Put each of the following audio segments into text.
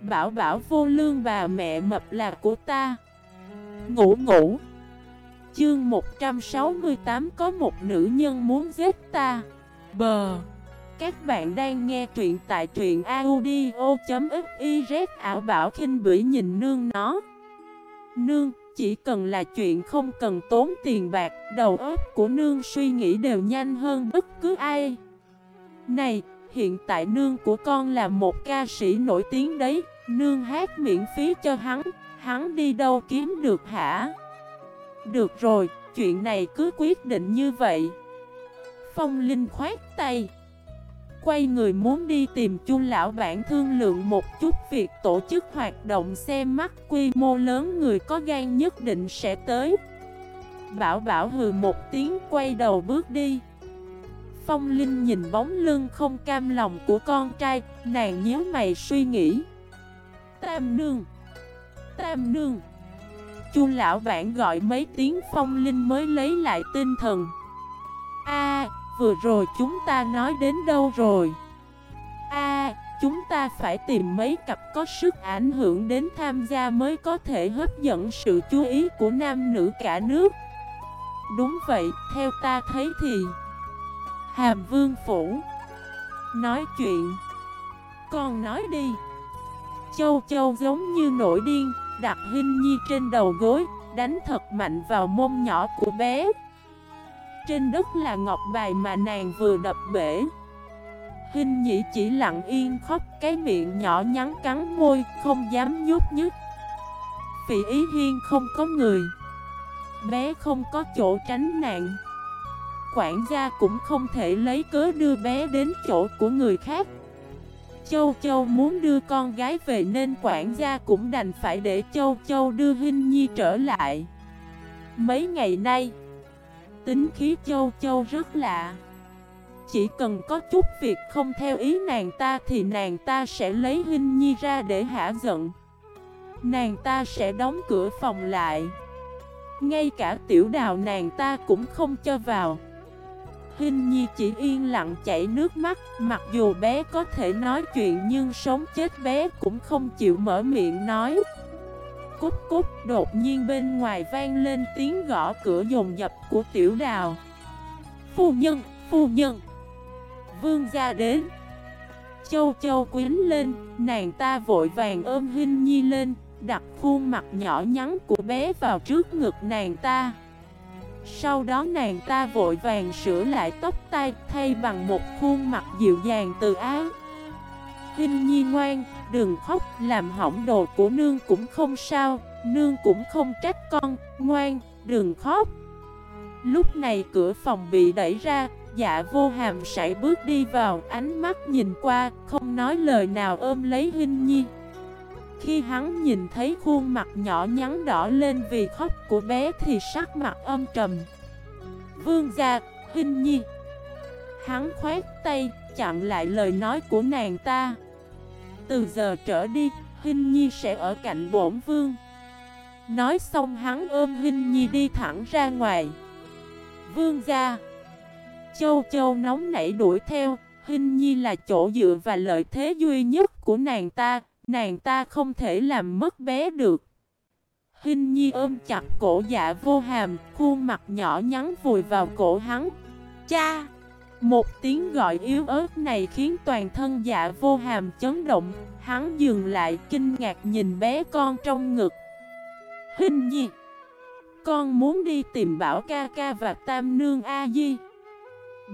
Bảo bảo vô lương bà mẹ mập là của ta. Ngủ ngủ. Chương 168 có một nữ nhân muốn giết ta. Bờ. Các bạn đang nghe truyện tại truyện audio.xyz ảo bảo khinh bỉ nhìn nương nó. Nương, chỉ cần là chuyện không cần tốn tiền bạc, Đầu óc của nương suy nghĩ đều nhanh hơn bất cứ ai. Này hiện tại nương của con là một ca sĩ nổi tiếng đấy. Nương hát miễn phí cho hắn. Hắn đi đâu kiếm được hả? Được rồi, Chuyện này cứ quyết định như vậy. Phong Linh khoát tay. Quay người muốn đi tìm chu lão bản thương lượng một chút Việc tổ chức hoạt động xem mắt quy mô lớn người có gan nhất định sẽ tới. Bảo bảo hừ một tiếng, quay đầu bước đi. Phong Linh nhìn bóng lưng không cam lòng của con trai Nàng nhớ mày suy nghĩ. Tam nương Tam nương. Chu lão bản gọi mấy tiếng phong linh mới lấy lại tinh thần. A, vừa rồi chúng ta nói đến đâu rồi? A, chúng ta phải tìm mấy cặp có sức ảnh hưởng đến tham gia mới có thể hấp dẫn sự chú ý của nam nữ cả nước. Đúng vậy, theo ta thấy thì Hàm Vương Phủ Nói chuyện Con nói đi Châu Châu giống như nổi điên, đặt Hinh Nhi trên đầu gối, đánh thật mạnh vào mông nhỏ của bé. Trên đất là ngọc bài mà nàng vừa đập bể. Hinh Nhi chỉ lặng yên khóc cái miệng nhỏ nhắn cắn môi, không dám nhút nhứt Phỉ ý hiên không có người. Bé không có chỗ tránh nạn. Quản gia cũng không thể lấy cớ đưa bé đến chỗ của người khác. Châu Châu muốn đưa con gái về nên quản gia cũng đành phải để Châu Châu đưa Hinh Nhi trở lại. Mấy ngày nay, tính khí Châu Châu rất lạ. Chỉ cần có chút việc không theo ý nàng ta thì nàng ta sẽ lấy Hinh Nhi ra để hả giận. Nàng ta sẽ đóng cửa phòng lại. Ngay cả tiểu đào nàng ta cũng không cho vào. Hinh Nhi chỉ yên lặng chảy nước mắt Mặc dù bé có thể nói chuyện nhưng sống chết bé cũng không chịu mở miệng nói. Cúc cúc đột nhiên bên ngoài vang lên tiếng gõ cửa dồn dập của tiểu đào. Phu nhân, phu nhân. Vương gia đến. Châu châu quýnh lên, nàng ta vội vàng ôm Hinh Nhi lên Đặt khuôn mặt nhỏ nhắn của bé vào trước ngực nàng ta sau đó nàng ta vội vàng sửa lại tóc tai thay bằng một khuôn mặt dịu dàng từ áo. Hinh nhi ngoan, đừng khóc, làm hỏng đồ của nương cũng không sao, nương cũng không trách con, ngoan, đừng khóc. Lúc này cửa phòng bị đẩy ra, dạ vô hàm sải bước đi vào, ánh mắt nhìn qua, không nói lời nào ôm lấy Hinh nhi khi hắn nhìn thấy khuôn mặt nhỏ nhắn đỏ lên vì khóc của bé thì sắc mặt âm trầm. Vương gia, Hinh Nhi. Hắn khoét tay, chặn lại lời nói của nàng ta. Từ giờ trở đi, Hinh Nhi sẽ ở cạnh bổn vương. Nói xong hắn ôm Hinh Nhi đi thẳng ra ngoài. Vương gia. Châu Châu nóng nảy đuổi theo Hinh Nhi là chỗ dựa và lợi thế duy nhất của nàng ta. Nàng ta không thể làm mất bé được. Hinh Nhi ôm chặt cổ dạ vô hàm, Khuôn mặt nhỏ nhắn vùi vào cổ hắn. Cha! Một tiếng gọi yếu ớt này khiến toàn thân dạ vô hàm chấn động. Hắn dừng lại, kinh ngạc nhìn bé con trong ngực. Hinh Nhi! Con muốn đi tìm bảo ca ca và tam nương A-di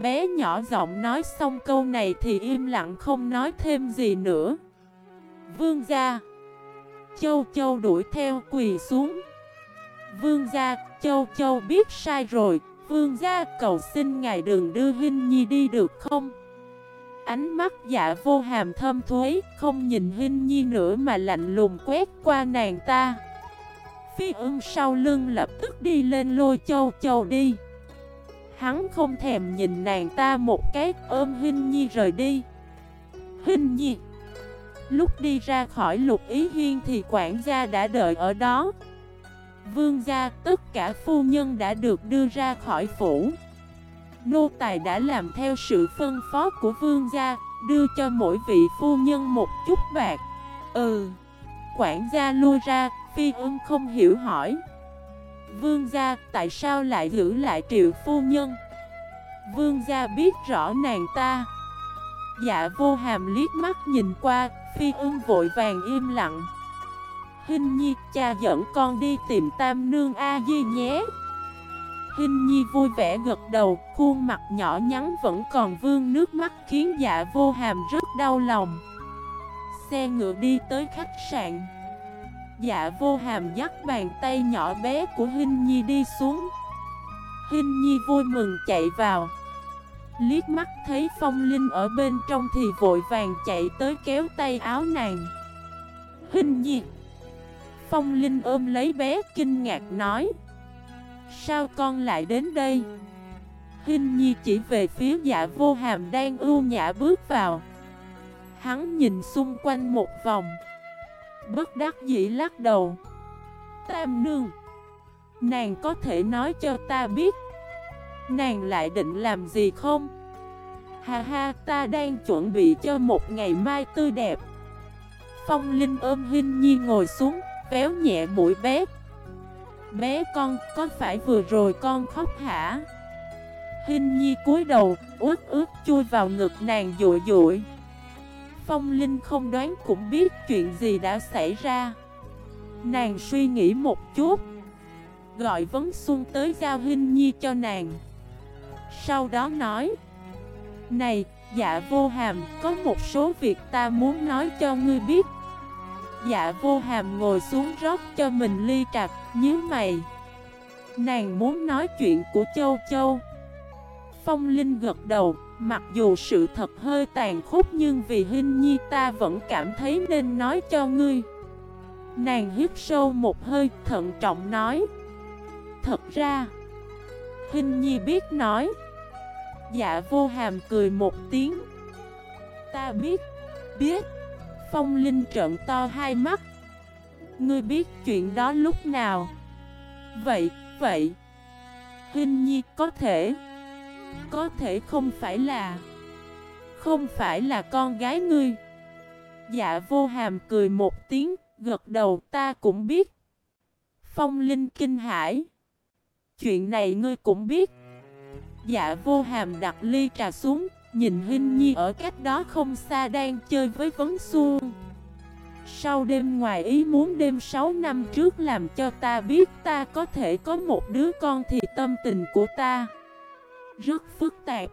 Bé nhỏ giọng nói xong câu này thì im lặng không nói thêm gì nữa. Vương gia. Châu Châu đuổi theo quỳ xuống. Vương gia, Châu Châu biết sai rồi. Vương gia, cầu xin ngài đừng đưa Hinh Nhi đi được không? Ánh mắt dạ vô hàm thâm thuế, Không nhìn Hinh Nhi nữa mà lạnh lùng quét qua nàng ta. Phi ưng sau lưng lập tức đi lên lôi châu châu đi. Hắn không thèm nhìn nàng ta một cái, ôm Hinh Nhi rời đi. Hinh Nhi! Lúc đi ra khỏi lục ý hiên thì quản gia đã đợi ở đó. Vương gia, tất cả phu nhân đã được đưa ra khỏi phủ. Nô tài đã làm theo sự phân phó của vương gia, Đưa cho mỗi vị phu nhân một chút bạc. Ừ. Quản gia lui ra, Phi ưng không hiểu hỏi. Vương gia, tại sao lại giữ lại triệu phu nhân? Vương gia biết rõ nàng ta. Dạ vô hàm liếc mắt nhìn qua Phi ương vội vàng im lặng. Hình nhi, cha dẫn con đi tìm tam nương A-di nhé. Hình nhi vui vẻ gật đầu, Khuôn mặt nhỏ nhắn vẫn còn vương nước mắt Khiến dạ vô hàm rất đau lòng. Xe ngựa đi tới khách sạn. Dạ vô hàm dắt bàn tay nhỏ bé của Hinh Nhi đi xuống. Hinh Nhi vui mừng chạy vào. Liếc mắt thấy Phong Linh ở bên trong thì vội vàng chạy tới kéo tay áo nàng. Hinh Nhi Phong Linh ôm lấy bé kinh ngạc nói, Sao con lại đến đây? Hinh Nhi chỉ về phía dạ vô hàm đang ưu nhã bước vào. Hắn nhìn xung quanh một vòng. Bất đắc dĩ lắc đầu. Tam nương, Nàng có thể nói cho ta biết Nàng lại định làm gì không? Ha ha, ta đang chuẩn bị cho một ngày mai tươi đẹp. Phong Linh ôm Hinh Nhi ngồi xuống, Véo nhẹ mũi bé. Bé con, có phải vừa rồi con khóc hả? Hinh Nhi cúi đầu ướt ướt chui vào ngực nàng dụi dụi. Phong Linh không đoán cũng biết chuyện gì đã xảy ra. Nàng suy nghĩ một chút, Gọi Vấn Xuân tới giao Hinh Nhi cho nàng. Sau đó nói Này, dạ vô hàm, có một số việc ta muốn nói cho ngươi biết Dạ vô hàm ngồi xuống rót cho mình ly trà, nhíu mày Nàng muốn nói chuyện của Châu Châu Phong Linh gật đầu, mặc dù sự thật hơi tàn khốc nhưng vì Hinh Nhi ta vẫn cảm thấy nên nói cho ngươi. Nàng hít sâu một hơi, thận trọng nói. Thật ra, Hinh Nhi biết nói. Dạ vô hàm cười một tiếng. Ta biết, biết. Phong Linh trợn to hai mắt. Ngươi biết chuyện đó lúc nào? Vậy, vậy. hình Nhi có thể... Có thể không phải là Không phải là con gái ngươi Dạ vô hàm cười một tiếng Gật đầu ta cũng biết Phong Linh kinh hải Chuyện này ngươi cũng biết Dạ vô hàm đặt ly trà xuống Nhìn Hinh Nhi ở cách đó không xa đang chơi với vấn xuông Sau đêm ngoài ý muốn đêm 6 năm trước làm cho ta biết ta có thể có một đứa con thì tâm tình của ta rất phức tạp.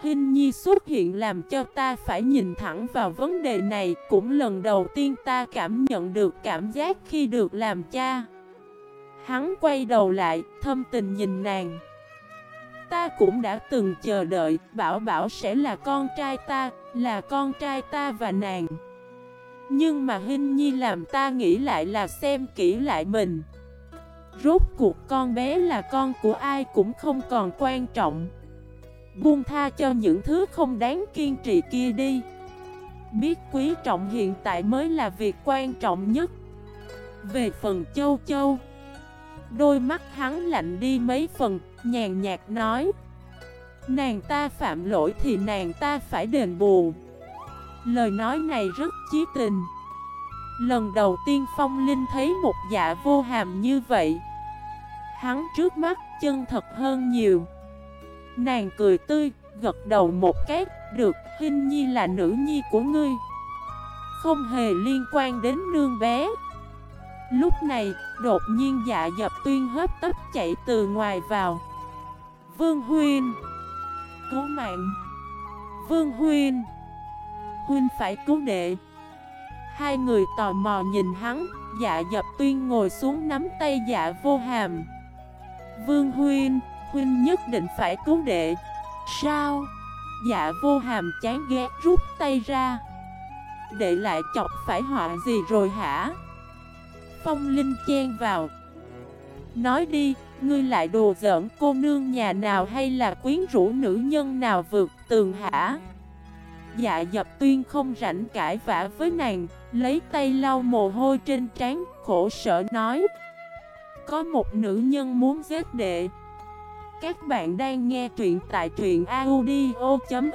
Hình nhi xuất hiện làm cho ta phải nhìn thẳng vào vấn đề này Cũng lần đầu tiên ta cảm nhận được cảm giác khi được làm cha. Hắn quay đầu lại, thâm tình nhìn nàng. Ta cũng đã từng chờ đợi, Bảo Bảo sẽ là con trai ta, là con trai ta và nàng. Nhưng mà Hinh Nhi làm ta nghĩ lại là xem kỹ lại mình. Rốt cuộc con bé là con của ai cũng không còn quan trọng. Buông tha cho những thứ không đáng kiên trì kia đi. Biết quý trọng hiện tại mới là việc quan trọng nhất. Về phần châu châu Đôi mắt hắn lạnh đi mấy phần Nhàn nhạt nói. Nàng ta phạm lỗi thì nàng ta phải đền bù. Lời nói này rất chí tình. Lần đầu tiên Phong Linh thấy một dạ vô hàm như vậy. Hắn trước mắt chân thật hơn nhiều. Nàng cười tươi, gật đầu một cái Được, Hinh Nhi là nữ nhi của ngươi. Không hề liên quan đến nương bé. Lúc này, đột nhiên dạ dập tuyên hấp tấp chạy từ ngoài vào. Vương Huyên Cứu mạng. Vương Huyên Huyên phải cứu đệ Hai người tò mò nhìn hắn. Dạ dập tuyên ngồi xuống nắm tay dạ vô hàm. Vương Huyên, Huynh nhất định phải cứu đệ Sao? Dạ vô hàm chán ghét rút tay ra. Đệ lại chọc phải họa gì rồi hả? Phong Linh chen vào. Nói đi, ngươi lại đồ giỡn, cô nương nhà nào hay là quyến rũ nữ nhân nào vượt tường hả? Dạ dập tuyên không rảnh cãi vã với nàng, Lấy tay lau mồ hôi trên trán, khổ sở nói. Có một nữ nhân muốn giết đệ. Các bạn đang nghe truyện tại truyện audio.fif